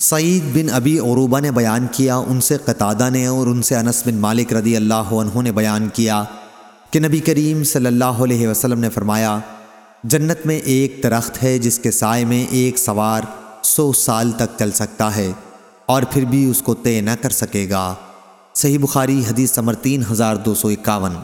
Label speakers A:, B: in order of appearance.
A: سعید بن ابی عروبہ نے بیان کیا، ان سے قطادہ نے اور ان سے انس بن مالک رضی اللہ عنہ نے بیان کیا کہ نبی کریم صلی اللہ علیہ وسلم نے فرمایا، جنت میں ایک درخت ہے جس کے سائے میں ایک سوار سو سال تک چل سکتا ہے اور پھر بھی اس کو طے نہ کر سکے گا۔ صحیح بخاری حدیث نمبر تین ہزار دو سو اکاون۔